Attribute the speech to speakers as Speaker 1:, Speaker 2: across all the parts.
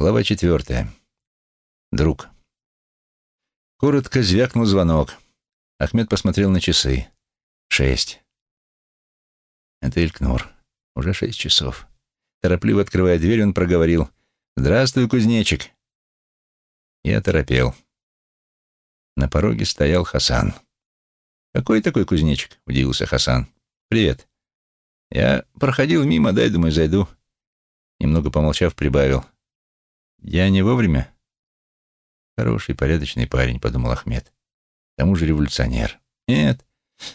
Speaker 1: Глава четвертая. Друг. Коротко звякнул звонок. Ахмед посмотрел на часы. Шесть. Это Илькнур. Уже шесть часов. Торопливо открывая дверь, он проговорил. «Здравствуй, кузнечик». Я торопел. На пороге стоял Хасан. «Какой такой кузнечик?» — удивился Хасан. «Привет. Я проходил мимо, дай, думаю, зайду». Немного помолчав, прибавил. «Я не вовремя?» «Хороший, порядочный парень», — подумал Ахмед. «К тому же революционер». «Нет,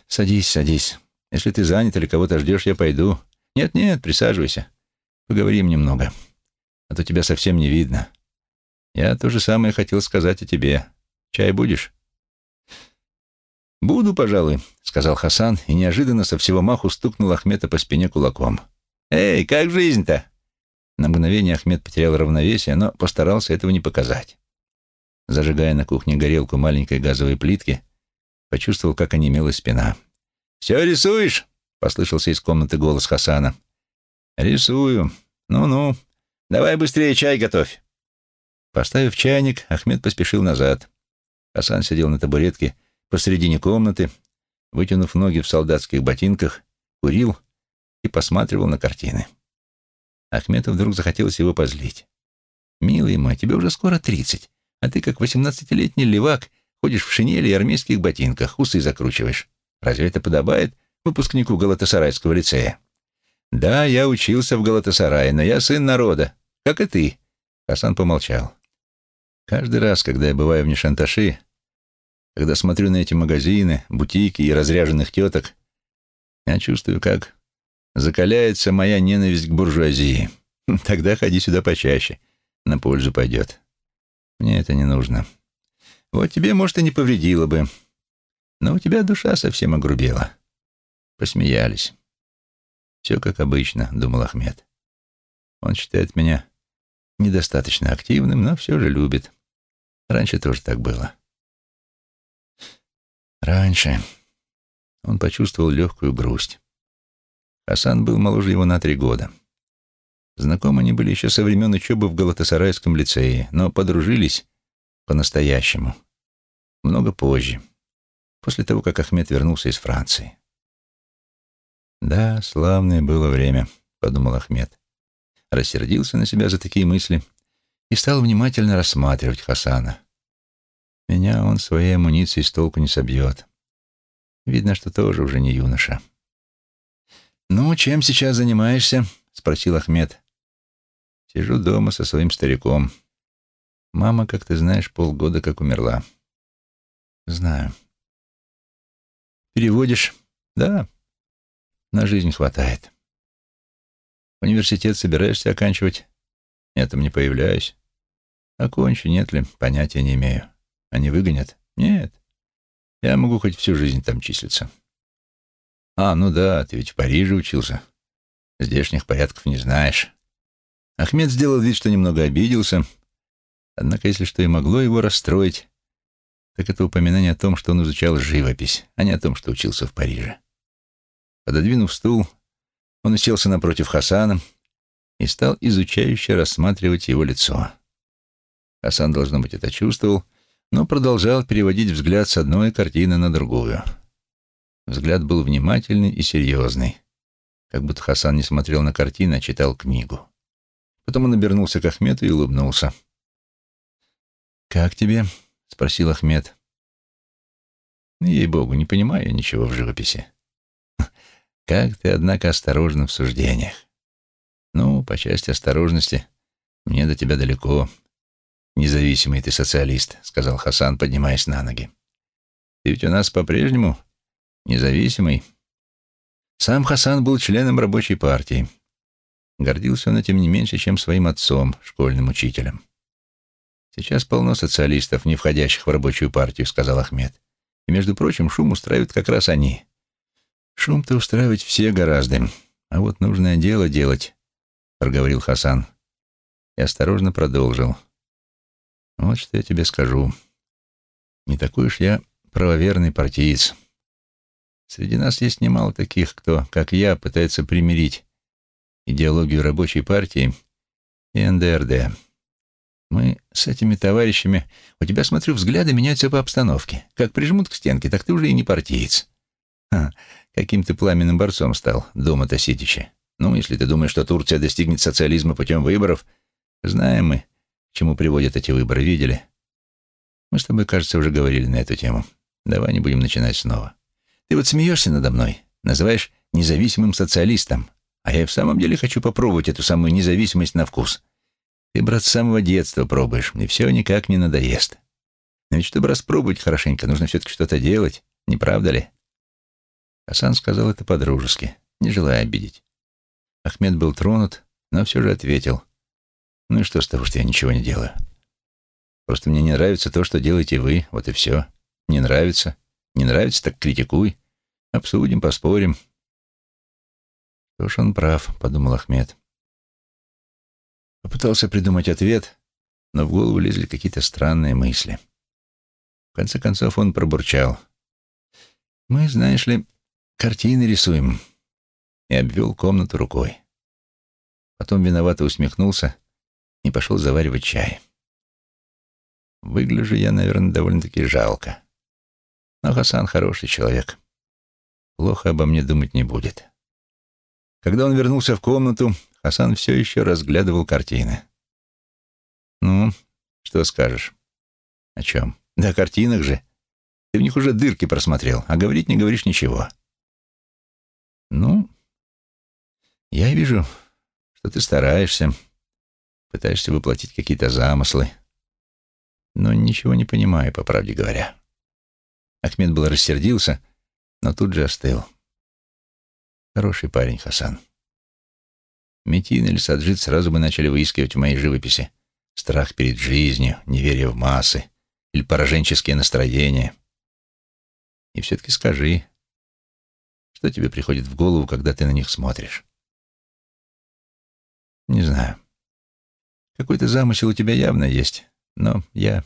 Speaker 1: садись, садись. Если ты занят или кого-то ждешь, я пойду». «Нет-нет, присаживайся. Поговорим немного. А то тебя совсем не видно. Я то же самое хотел сказать о тебе. Чай будешь?» «Буду, пожалуй», — сказал Хасан и неожиданно со всего маху стукнул Ахмета по спине кулаком. «Эй, как жизнь-то?» На мгновение Ахмед потерял равновесие, но постарался этого не показать. Зажигая на кухне горелку маленькой газовой плитки, почувствовал, как онемела спина. «Все рисуешь?» — послышался из комнаты голос Хасана. «Рисую. Ну-ну. Давай быстрее чай готовь». Поставив чайник, Ахмед поспешил назад. Хасан сидел на табуретке посредине комнаты, вытянув ноги в солдатских ботинках, курил и посматривал на картины. Ахмету вдруг захотелось его позлить. «Милый мой, тебе уже скоро тридцать, а ты, как восемнадцатилетний левак, ходишь в шинели и армейских ботинках, усы закручиваешь. Разве это подобает выпускнику Галатасарайского лицея?» «Да, я учился в Галатасарае, но я сын народа, как и ты», — Хасан помолчал. «Каждый раз, когда я бываю в Нишанташи, когда смотрю на эти магазины, бутики и разряженных теток, я чувствую, как закаляется моя ненависть к буржуазии. Тогда ходи сюда почаще, на пользу пойдет. Мне это не нужно. Вот тебе, может, и не повредило бы. Но у тебя душа совсем огрубела. Посмеялись. Все как обычно, думал Ахмед. Он считает меня недостаточно активным, но все же любит. Раньше тоже так было. Раньше он почувствовал легкую грусть. Хасан был моложе его на три года. Знакомы они были еще со времен учебы в Галатасарайском лицее, но подружились по-настоящему. Много позже, после того, как Ахмед вернулся из Франции. «Да, славное было время», — подумал Ахмед. Рассердился на себя за такие мысли и стал внимательно рассматривать Хасана. Меня он своей амуницией с толку не собьет. Видно, что тоже уже не юноша. «Ну, чем сейчас занимаешься?» — спросил Ахмед. «Сижу дома со своим стариком. Мама, как ты знаешь, полгода как умерла». «Знаю». «Переводишь?» «Да. На жизнь хватает». «Университет собираешься оканчивать?» «Нет, там не появляюсь». «Окончу, нет ли, понятия не имею». «Они выгонят?» «Нет. Я могу хоть всю жизнь там числиться». «А, ну да, ты ведь в Париже учился. Здешних порядков не знаешь». Ахмед сделал вид, что немного обиделся. Однако, если что и могло его расстроить, так это упоминание о том, что он изучал живопись, а не о том, что учился в Париже. Пододвинув стул, он уселся напротив Хасана и стал изучающе рассматривать его лицо. Хасан, должно быть, это чувствовал, но продолжал переводить взгляд с одной картины на другую — Взгляд был внимательный и серьезный, как будто Хасан не смотрел на картины, а читал книгу. Потом он обернулся к Ахмету и улыбнулся. «Как тебе?» — спросил Ахмед. «Ей-богу, не понимаю ничего в живописи. Как ты, однако, осторожен в суждениях. Ну, по части осторожности, мне до тебя далеко. Независимый ты социалист», — сказал Хасан, поднимаясь на ноги. «Ты ведь у нас по-прежнему независимый. Сам Хасан был членом рабочей партии. Гордился он этим не меньше, чем своим отцом, школьным учителем. «Сейчас полно социалистов, не входящих в рабочую партию», — сказал Ахмед. «И, между прочим, шум устраивают как раз они. Шум-то устраивать все гораздо, а вот нужное дело делать», — проговорил Хасан. И осторожно продолжил. «Вот что я тебе скажу. Не такой уж я правоверный партиец». Среди нас есть немало таких, кто, как я, пытается примирить идеологию рабочей партии и НДРД. Мы с этими товарищами... У тебя, смотрю, взгляды меняются по обстановке. Как прижмут к стенке, так ты уже и не партиец. Ха, каким ты пламенным борцом стал, дома-то сидячи. Ну, если ты думаешь, что Турция достигнет социализма путем выборов, знаем мы, к чему приводят эти выборы, видели? Мы с тобой, кажется, уже говорили на эту тему. Давай не будем начинать снова. Ты вот смеешься надо мной, называешь независимым социалистом, а я и в самом деле хочу попробовать эту самую независимость на вкус. Ты, брат, с самого детства пробуешь, и все никак не надоест. Но ведь чтобы распробовать хорошенько, нужно все-таки что-то делать, не правда ли? Хасан сказал это по-дружески, не желая обидеть. Ахмед был тронут, но все же ответил. «Ну и что с того, что я ничего не делаю? Просто мне не нравится то, что делаете вы, вот и все. Не нравится. Не нравится, так критикуй. Обсудим, поспорим». «Что ж он прав», — подумал Ахмед. Попытался придумать ответ, но в голову лезли какие-то странные мысли. В конце концов он пробурчал. «Мы, знаешь ли, картины рисуем» и обвел комнату рукой. Потом виновато усмехнулся и пошел заваривать чай. Выгляжу я, наверное, довольно-таки жалко. Но Хасан хороший человек. Плохо обо мне думать не будет. Когда он вернулся в комнату, Хасан все еще разглядывал картины. «Ну, что скажешь?» «О чем?» «Да о картинах же. Ты в них уже дырки просмотрел, а говорить не говоришь ничего». «Ну, я вижу, что ты стараешься, пытаешься воплотить какие-то замыслы, но ничего не понимаю, по правде говоря. Ахмед был рассердился, но тут же остыл. Хороший парень, Хасан. Метин или Саджид сразу бы начали выискивать в моей живописи страх перед жизнью, неверие в массы или пораженческие настроения. И все-таки скажи, что тебе приходит в голову, когда ты на них смотришь? Не знаю. Какой-то замысел у тебя явно есть, но я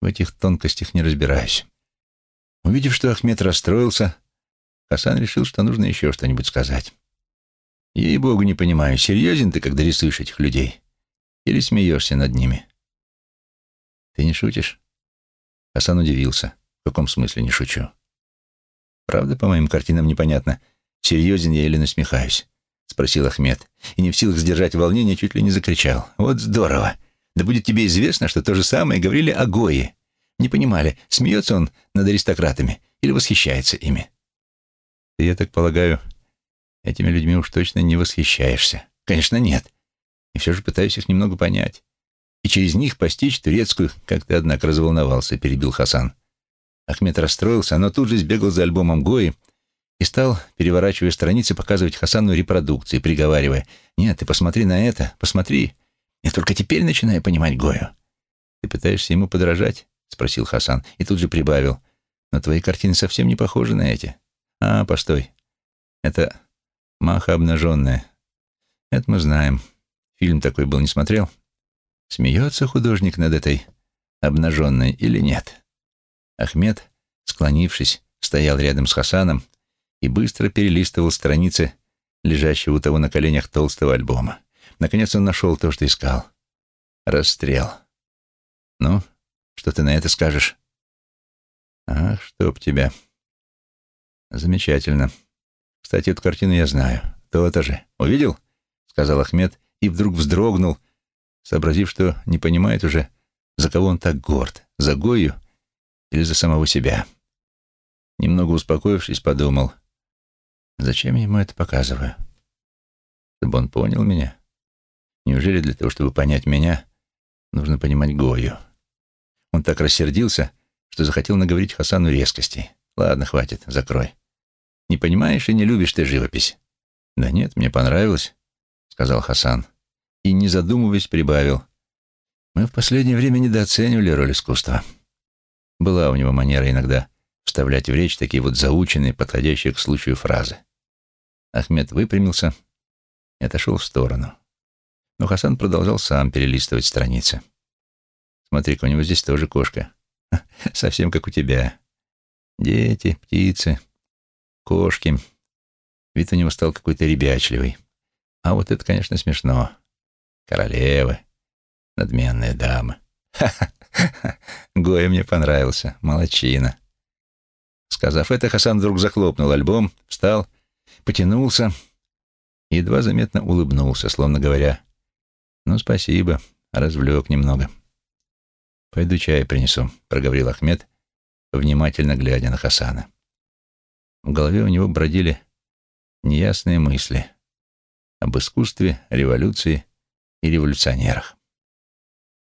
Speaker 1: в этих тонкостях не разбираюсь. Увидев, что Ахмед расстроился, Хасан решил, что нужно еще что-нибудь сказать. Ей-богу, не понимаю, серьезен ты, когда рисуешь этих людей? Или смеешься над ними? Ты не шутишь? Хасан удивился. В каком смысле не шучу? Правда, по моим картинам непонятно, серьезен я или насмехаюсь? — спросил Ахмед. И не в силах сдержать волнение, чуть ли не закричал. «Вот здорово! Да будет тебе известно, что то же самое говорили о Гое. Не понимали, смеется он над аристократами или восхищается ими?» «Ты, я так полагаю, этими людьми уж точно не восхищаешься?» «Конечно, нет. И все же пытаюсь их немного понять. И через них постичь турецкую, как ты, однако, разволновался», — перебил Хасан. Ахмед расстроился, но тут же сбегал за альбомом Гои и стал, переворачивая страницы, показывать Хасану репродукции, приговаривая, «Нет, ты посмотри на это, посмотри. Я только теперь начинаю понимать Гою». «Ты пытаешься ему подражать?» — спросил Хасан, и тут же прибавил, «Но твои картины совсем не похожи на эти». «А, постой. Это Маха обнаженная. Это мы знаем. Фильм такой был, не смотрел? Смеется художник над этой обнаженной или нет?» Ахмед, склонившись, стоял рядом с Хасаном и быстро перелистывал страницы лежащего у того на коленях толстого альбома. Наконец он нашел то, что искал. Расстрел. Ну, что ты на это скажешь? Ах, чтоб тебя. Замечательно. Кстати, эту картину я знаю. То-то же. Увидел? Сказал Ахмед и вдруг вздрогнул, сообразив, что не понимает уже, за кого он так горд, за Гою или за самого себя. Немного успокоившись, подумал, Зачем я ему это показываю? Чтобы он понял меня? Неужели для того, чтобы понять меня, нужно понимать Гою? Он так рассердился, что захотел наговорить Хасану резкостей. Ладно, хватит, закрой. Не понимаешь и не любишь ты живопись. Да нет, мне понравилось, сказал Хасан. И, не задумываясь, прибавил. Мы в последнее время недооценивали роль искусства. Была у него манера иногда вставлять в речь такие вот заученные, подходящие к случаю фразы. Ахмед выпрямился и отошел в сторону. Но Хасан продолжал сам перелистывать страницы. «Смотри-ка, у него здесь тоже кошка. Совсем как у тебя. Дети, птицы, кошки. Вид у него стал какой-то ребячливый. А вот это, конечно, смешно. Королевы. надменная дама. Ха-ха-ха, Гоя мне понравился, молочина. Сказав это, Хасан вдруг захлопнул альбом, встал, потянулся и едва заметно улыбнулся, словно говоря, «Ну, спасибо, развлек немного». «Пойду чай принесу», — проговорил Ахмед, внимательно глядя на Хасана. В голове у него бродили неясные мысли об искусстве, революции и революционерах.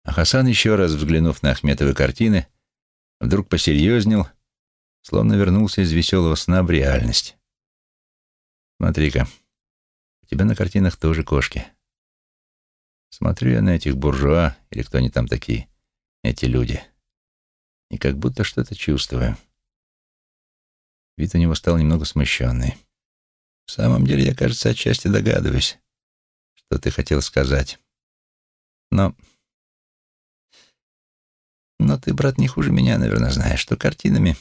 Speaker 1: А Хасан, еще раз взглянув на Ахметовы картины, вдруг посерьезнел, словно вернулся из веселого сна в реальность. «Смотри-ка, у тебя на картинах тоже кошки. Смотрю я на этих буржуа, или кто они там такие, эти люди, и как будто что-то чувствую». Вид у него стал немного смущенный. «В самом деле, я, кажется, отчасти догадываюсь, что ты хотел сказать. Но но ты, брат, не хуже меня, наверное, знаешь, что картинами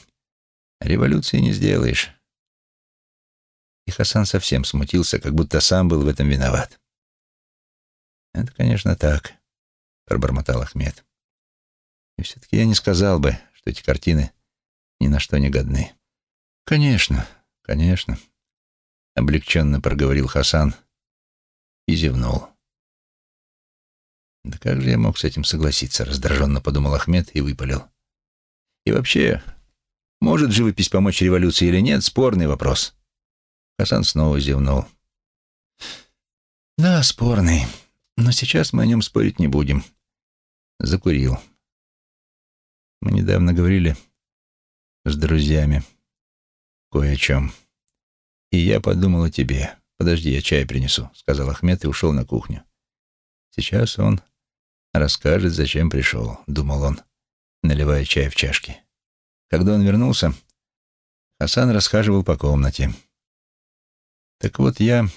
Speaker 1: революции не сделаешь. И Хасан совсем смутился, как будто сам был в этом виноват. «Это, конечно, так», — пробормотал Ахмед. «И все-таки я не сказал бы, что эти картины ни на что не годны». «Конечно, конечно», — облегченно проговорил Хасан и зевнул. Да как же я мог с этим согласиться, раздраженно подумал Ахмед и выпалил. И вообще, может живопись помочь революции или нет, спорный вопрос. Хасан снова зевнул. Да, спорный, но сейчас мы о нем спорить не будем. Закурил. Мы недавно говорили с друзьями кое о чем. И я подумал о тебе. Подожди, я чай принесу, сказал Ахмед и ушел на кухню. Сейчас он Расскажет, зачем пришел, думал он, наливая чай в чашки. Когда он вернулся, Хасан расхаживал по комнате. Так вот я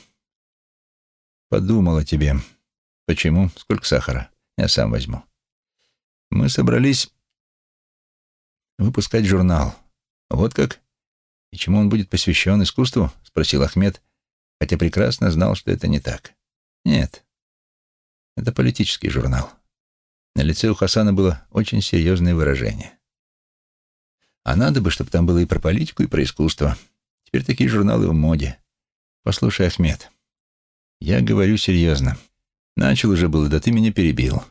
Speaker 1: подумал о тебе. Почему? Сколько сахара? Я сам возьму. Мы собрались выпускать журнал. Вот как? И чему он будет посвящен искусству? Спросил Ахмед, хотя прекрасно знал, что это не так. Нет, это политический журнал. На лице у Хасана было очень серьезное выражение. А надо бы, чтобы там было и про политику, и про искусство. Теперь такие журналы в моде. Послушай, Ахмед, я говорю серьезно. Начал уже было, да ты меня перебил.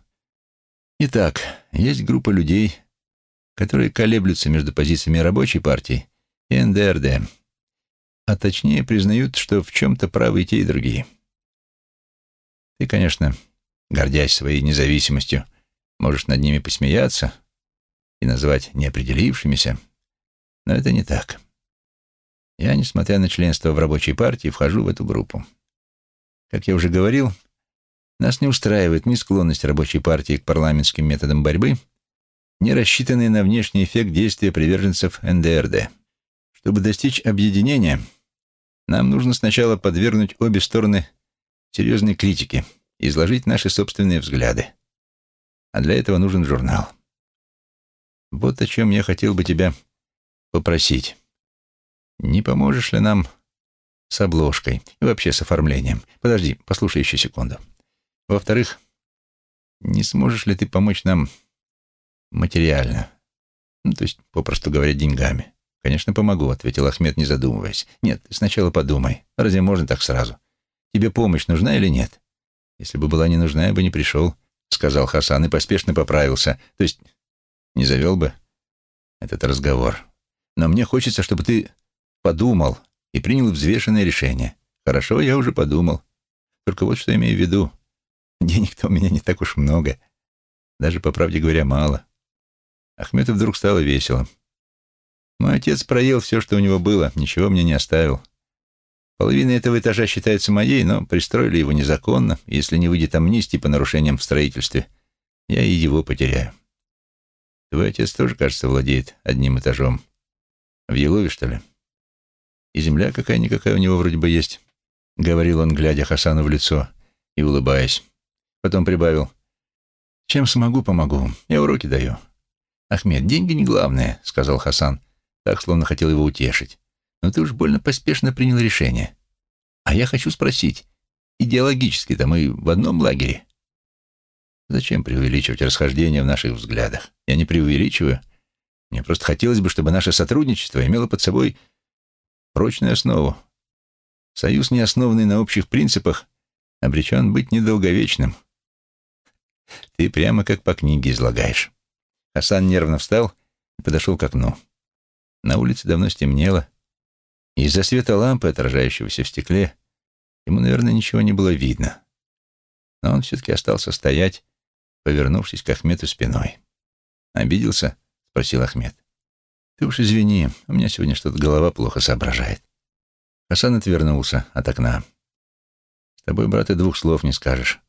Speaker 1: Итак, есть группа людей, которые колеблются между позициями рабочей партии и НДРД, а точнее признают, что в чем-то правы и те, и другие. Ты, конечно, гордясь своей независимостью, Можешь над ними посмеяться и назвать неопределившимися, но это не так. Я, несмотря на членство в рабочей партии, вхожу в эту группу. Как я уже говорил, нас не устраивает ни склонность рабочей партии к парламентским методам борьбы, ни рассчитанный на внешний эффект действия приверженцев НДРД. Чтобы достичь объединения, нам нужно сначала подвергнуть обе стороны серьезной критике и изложить наши собственные взгляды а для этого нужен журнал. Вот о чем я хотел бы тебя попросить. Не поможешь ли нам с обложкой и вообще с оформлением? Подожди, послушай еще секунду. Во-вторых, не сможешь ли ты помочь нам материально? Ну, то есть, попросту говоря, деньгами. Конечно, помогу, ответил Ахмед, не задумываясь. Нет, сначала подумай. Разве можно так сразу? Тебе помощь нужна или нет? Если бы была не нужна, я бы не пришел. — сказал Хасан и поспешно поправился. «То есть не завел бы этот разговор. Но мне хочется, чтобы ты подумал и принял взвешенное решение. Хорошо, я уже подумал. Только вот что имею в виду. Денег-то у меня не так уж много. Даже, по правде говоря, мало». Ахмету вдруг стало весело. Мой отец проел все, что у него было, ничего мне не оставил. Половина этого этажа считается моей, но пристроили его незаконно. Если не выйдет амнистии по нарушениям в строительстве, я и его потеряю. Твой отец тоже, кажется, владеет одним этажом. В Елове, что ли? И земля какая-никакая у него вроде бы есть, — говорил он, глядя Хасану в лицо и улыбаясь. Потом прибавил. Чем смогу, помогу. Я уроки даю. Ахмед, деньги не главное, — сказал Хасан, так, словно хотел его утешить но ты уж больно поспешно принял решение. А я хочу спросить, идеологически-то мы в одном лагере? Зачем преувеличивать расхождения в наших взглядах? Я не преувеличиваю. Мне просто хотелось бы, чтобы наше сотрудничество имело под собой прочную основу. Союз, не основанный на общих принципах, обречен быть недолговечным. Ты прямо как по книге излагаешь. Хасан нервно встал и подошел к окну. На улице давно стемнело, и из-за света лампы, отражающегося в стекле, ему, наверное, ничего не было видно. Но он все-таки остался стоять, повернувшись к Ахмету спиной. «Обиделся?» — спросил Ахмед. «Ты уж извини, у меня сегодня что-то голова плохо соображает». Хасан отвернулся от окна. «С тобой, брат, и двух слов не скажешь.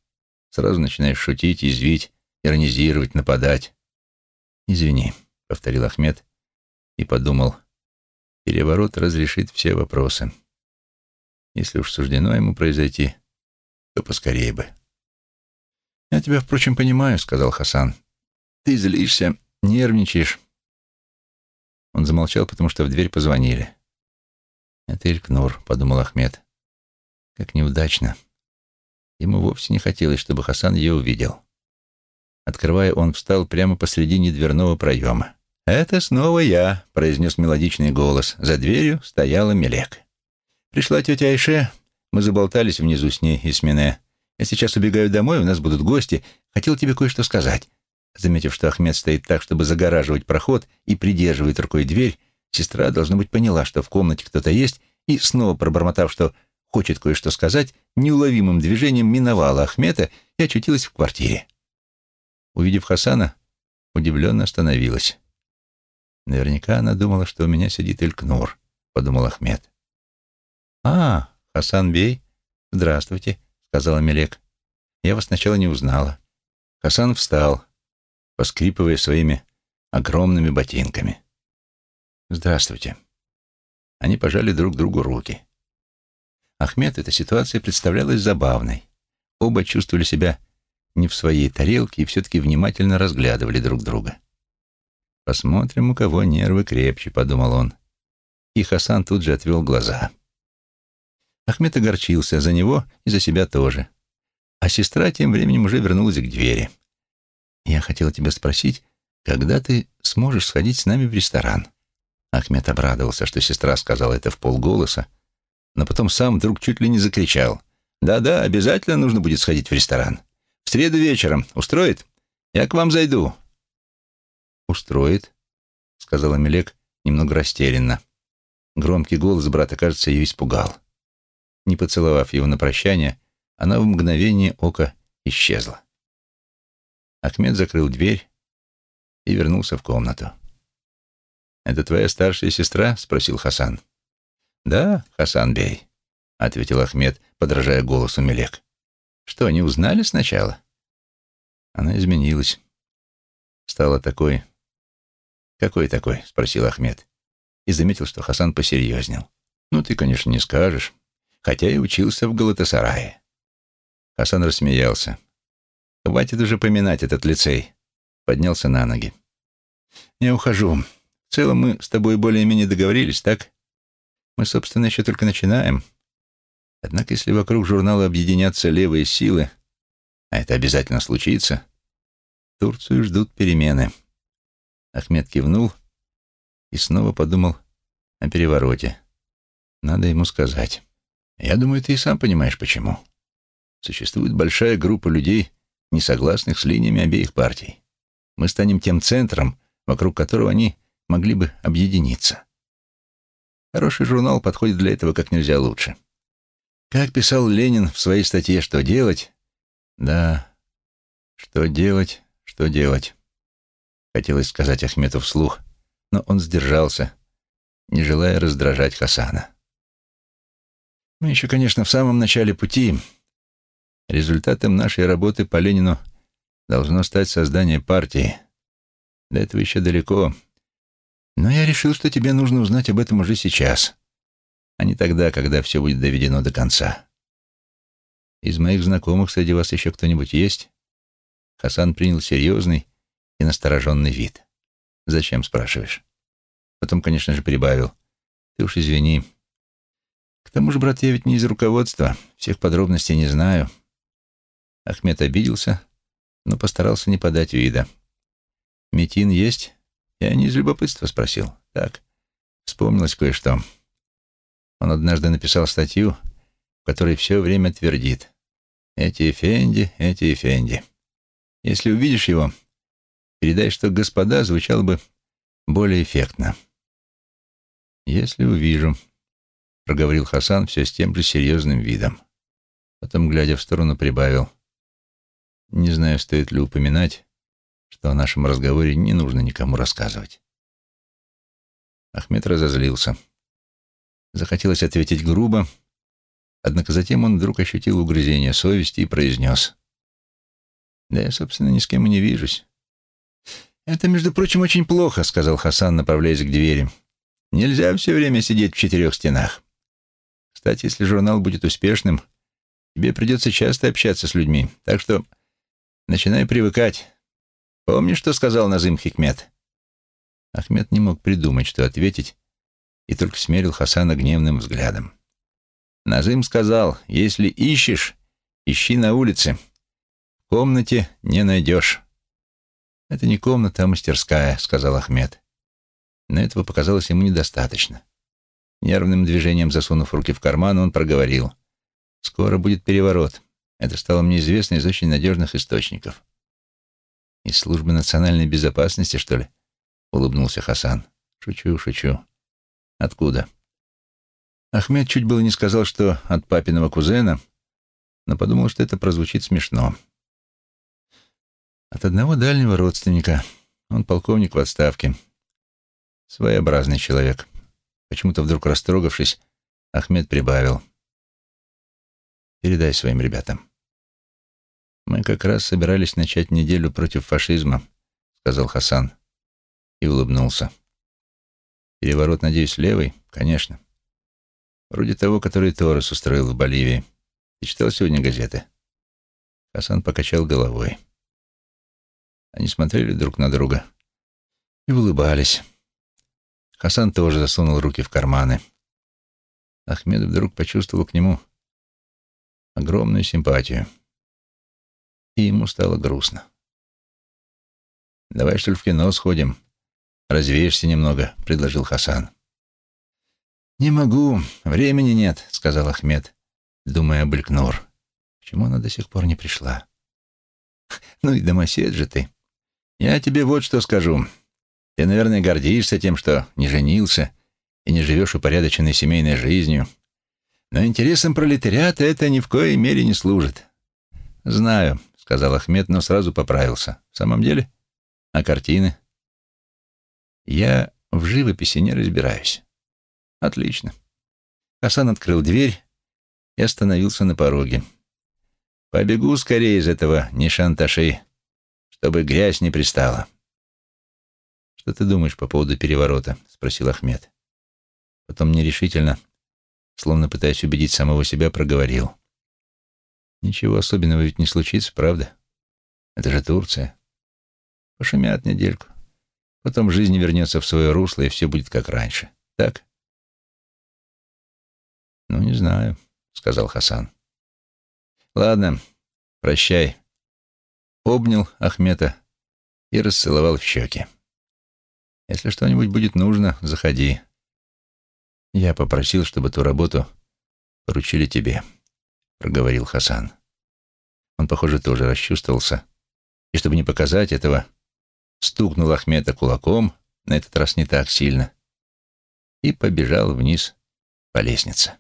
Speaker 1: Сразу начинаешь шутить, извить, иронизировать, нападать». «Извини», — повторил Ахмед и подумал, «переворот разрешит все вопросы. Если уж суждено ему произойти, то поскорее бы». «Я тебя, впрочем, понимаю», — сказал Хасан. «Ты злишься, нервничаешь». Он замолчал, потому что в дверь позвонили. «Это Илькнур», — подумал Ахмед. «Как неудачно». Ему вовсе не хотелось, чтобы Хасан ее увидел. Открывая, он встал прямо посредине дверного проема. «Это снова я», — произнес мелодичный голос. За дверью стояла Мелек. «Пришла тетя Айше. Мы заболтались внизу с ней и с Мине. Я сейчас убегаю домой, у нас будут гости. Хотел тебе кое-что сказать». Заметив, что Ахмед стоит так, чтобы загораживать проход и придерживает рукой дверь, сестра, должно быть, поняла, что в комнате кто-то есть, и, снова пробормотав, что хочет кое-что сказать, неуловимым движением миновала Ахмета и очутилась в квартире. Увидев Хасана, удивленно остановилась. «Наверняка она думала, что у меня сидит Элькнур», — подумал Ахмед. «А, Хасан Бей, здравствуйте», — сказала Мелек. «Я вас сначала не узнала». Хасан встал, поскрипывая своими огромными ботинками. «Здравствуйте». Они пожали друг другу руки. Ахмед эта ситуация представлялась забавной. Оба чувствовали себя не в своей тарелке и все-таки внимательно разглядывали друг друга. «Посмотрим, у кого нервы крепче», — подумал он. И Хасан тут же отвел глаза. Ахмед огорчился за него и за себя тоже. А сестра тем временем уже вернулась к двери. «Я хотела тебя спросить, когда ты сможешь сходить с нами в ресторан?» Ахмед обрадовался, что сестра сказала это в полголоса, но потом сам вдруг чуть ли не закричал. «Да-да, обязательно нужно будет сходить в ресторан. В среду вечером. Устроит? Я к вам зайду». «Устроит», — сказала Мелек немного растерянно. Громкий голос брата, кажется, ее испугал. Не поцеловав его на прощание, она в мгновение ока исчезла. Ахмед закрыл дверь и вернулся в комнату. «Это твоя старшая сестра?» — спросил Хасан. «Да, Хасан Бей», — ответил Ахмед, подражая голосу Мелек. «Что, не узнали сначала?» Она изменилась. Стала такой... «Какой такой?» — спросил Ахмед. И заметил, что Хасан посерьезнел. «Ну, ты, конечно, не скажешь хотя и учился в Галатасарае. Хасан рассмеялся. «Хватит уже поминать этот лицей». Поднялся на ноги. «Я ухожу. В целом мы с тобой более-менее договорились, так? Мы, собственно, еще только начинаем. Однако, если вокруг журнала объединятся левые силы, а это обязательно случится, Турцию ждут перемены». Ахмед кивнул и снова подумал о перевороте. Надо ему сказать. Я думаю, ты и сам понимаешь, почему. Существует большая группа людей, не согласных с линиями обеих партий. Мы станем тем центром, вокруг которого они могли бы объединиться. Хороший журнал подходит для этого как нельзя лучше. Как писал Ленин в своей статье «Что делать?» Да, что делать, что делать. Хотелось сказать Ахмету вслух, но он сдержался, не желая раздражать Хасана. Мы еще, конечно, в самом начале пути. Результатом нашей работы по Ленину должно стать создание партии. До этого еще далеко. Но я решил, что тебе нужно узнать об этом уже сейчас, а не тогда, когда все будет доведено до конца. Из моих знакомых среди вас еще кто-нибудь есть? Хасан принял серьезный и настороженный вид. «Зачем?» — спрашиваешь. Потом, конечно же, прибавил. «Ты уж извини, к тому же, брат, я ведь не из руководства, всех подробностей не знаю. Ахмед обиделся, но постарался не подать вида. «Метин есть?» Я не из любопытства спросил. Так, вспомнилось кое-что. Он однажды написал статью, в которой все время твердит. «Эти Эфенди, эти Эфенди». Если увидишь его, передай, что «господа» звучало бы более эффектно. «Если увижу», — проговорил Хасан все с тем же серьезным видом. Потом, глядя в сторону, прибавил. «Не знаю, стоит ли упоминать, что о нашем разговоре не нужно никому рассказывать». Ахмед разозлился. Захотелось ответить грубо, однако затем он вдруг ощутил угрызение совести и произнес. «Да я, собственно, ни с кем и не вижусь». «Это, между прочим, очень плохо», — сказал Хасан, направляясь к двери. «Нельзя все время сидеть в четырех стенах. Кстати, если журнал будет успешным, тебе придется часто общаться с людьми, так что начинай привыкать. Помнишь, что сказал Назым Хикмет?» Ахмед не мог придумать, что ответить, и только смерил Хасана гневным взглядом. Назым сказал, если ищешь, ищи на улице. В комнате не найдешь. Это не комната, а мастерская, сказал Ахмед. Но этого показалось ему недостаточно. Нервным движением засунув руки в карман, он проговорил. «Скоро будет переворот. Это стало мне известно из очень надежных источников». «Из службы национальной безопасности, что ли?» — улыбнулся Хасан. «Шучу, шучу. Откуда?» Ахмед чуть было не сказал, что от папиного кузена, но подумал, что это прозвучит смешно. От одного дальнего родственника. Он полковник в отставке. Своеобразный человек. Почему-то вдруг растрогавшись, Ахмед прибавил. «Передай своим ребятам». «Мы как раз собирались начать неделю против фашизма», — сказал Хасан и улыбнулся. «Переворот, надеюсь, левый? Конечно. Вроде того, который Торрес устроил в Боливии. Ты читал сегодня газеты?» Хасан покачал головой. Они смотрели друг на друга и улыбались. Хасан тоже засунул руки в карманы. Ахмед вдруг почувствовал к нему огромную симпатию. И ему стало грустно. «Давай, что ли, в кино сходим? Развеешься немного», — предложил Хасан. «Не могу, времени нет», — сказал Ахмед, думая об Элькнур. Почему она до сих пор не пришла? «Ну и домосед же ты. Я тебе вот что скажу. Ты, наверное, гордишься тем, что не женился и не живешь упорядоченной семейной жизнью. Но интересам пролетариата это ни в коей мере не служит. Знаю, сказал Ахмед, но сразу поправился. В самом деле? А картины? Я в живописи не разбираюсь. Отлично. Хасан открыл дверь и остановился на пороге. Побегу скорее из этого Нишанташи, чтобы грязь не пристала. «Что ты думаешь по поводу переворота?» — спросил Ахмед. Потом нерешительно, словно пытаясь убедить самого себя, проговорил. «Ничего особенного ведь не случится, правда? Это же Турция. Пошумят недельку. Потом жизнь вернется в свое русло, и все будет как раньше. Так?» «Ну, не знаю», — сказал Хасан. «Ладно, прощай». Обнял Ахмета и расцеловал в щеки. Если что-нибудь будет нужно, заходи. Я попросил, чтобы ту работу поручили тебе, проговорил Хасан. Он, похоже, тоже расчувствовался, и чтобы не показать этого, стукнул Ахмета кулаком, на этот раз не так сильно, и побежал вниз по лестнице.